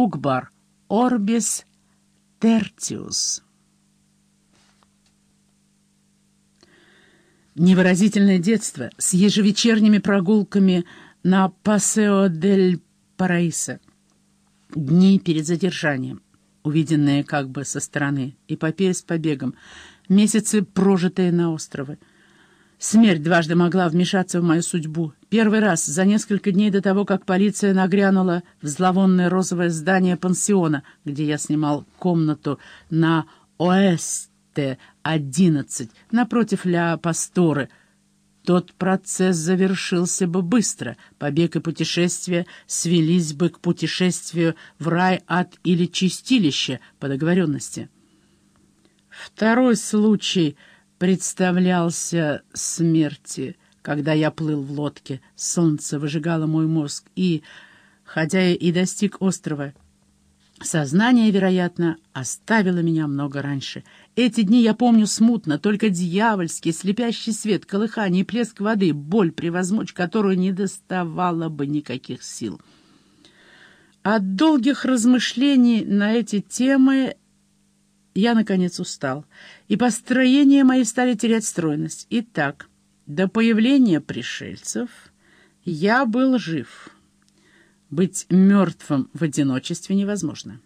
Угбар, Орбис Тертиус. Невыразительное детство с ежевечерними прогулками на Пасео дель Параиса. Дни перед задержанием, увиденные как бы со стороны, эпопея с побегом, месяцы, прожитые на острове. Смерть дважды могла вмешаться в мою судьбу. Первый раз за несколько дней до того, как полиция нагрянула в зловонное розовое здание пансиона, где я снимал комнату на Оэсте-11, напротив Ля Пасторы. Тот процесс завершился бы быстро. Побег и путешествие свелись бы к путешествию в рай, ад или чистилище по договоренности. Второй случай — представлялся смерти, когда я плыл в лодке. Солнце выжигало мой мозг, и, хотя и достиг острова, сознание, вероятно, оставило меня много раньше. Эти дни я помню смутно, только дьявольский, слепящий свет, колыхание плеск воды, боль, превозмочь которую не доставало бы никаких сил. От долгих размышлений на эти темы я, наконец, устал, и построения мои стали терять стройность. Итак, до появления пришельцев я был жив. Быть мертвым в одиночестве невозможно.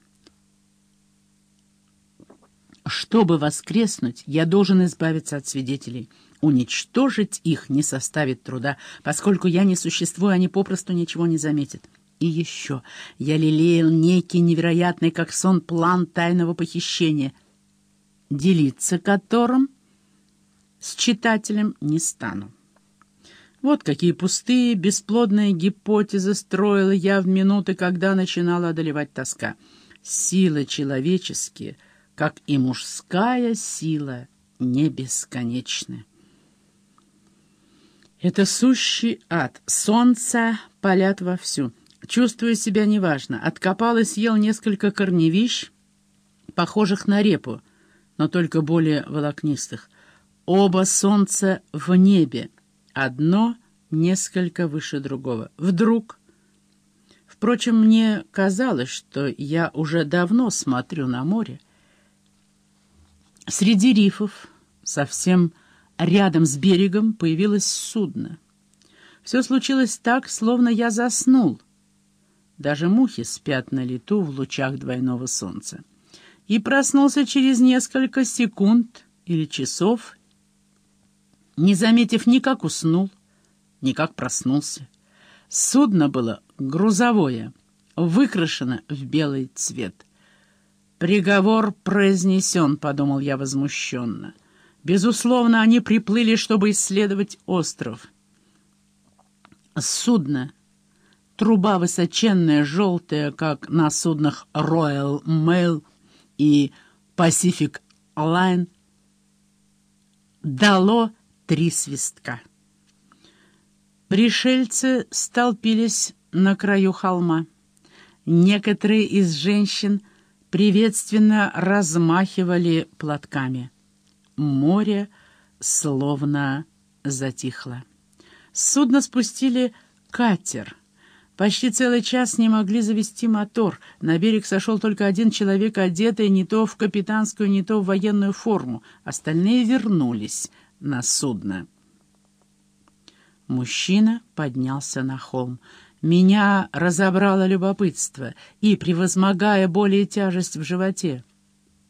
Чтобы воскреснуть, я должен избавиться от свидетелей. Уничтожить их не составит труда, поскольку я не существую, они попросту ничего не заметят. И еще я лелеял некий невероятный, как сон, план тайного похищения, делиться которым с читателем не стану. Вот какие пустые, бесплодные гипотезы строила я в минуты, когда начинала одолевать тоска. Силы человеческие, как и мужская сила, не бесконечны. Это сущий ад. Солнце палят вовсю. Чувствую себя неважно. Откопал и съел несколько корневищ, похожих на репу, но только более волокнистых. Оба солнца в небе, одно несколько выше другого. Вдруг... Впрочем, мне казалось, что я уже давно смотрю на море. Среди рифов, совсем рядом с берегом, появилось судно. Все случилось так, словно я заснул. Даже мухи спят на лету в лучах двойного солнца и проснулся через несколько секунд или часов, не заметив ни как уснул, ни как проснулся. Судно было грузовое, выкрашено в белый цвет. «Приговор произнесен», — подумал я возмущенно. «Безусловно, они приплыли, чтобы исследовать остров». Судно, труба высоченная, желтая, как на суднах Royal Mail, и Pacific Line дало три свистка. Пришельцы столпились на краю холма. Некоторые из женщин приветственно размахивали платками. Море словно затихло. С судна спустили катер — Почти целый час не могли завести мотор. На берег сошел только один человек, одетый не то в капитанскую, не то в военную форму. Остальные вернулись на судно. Мужчина поднялся на холм. Меня разобрало любопытство и, превозмогая более тяжесть в животе,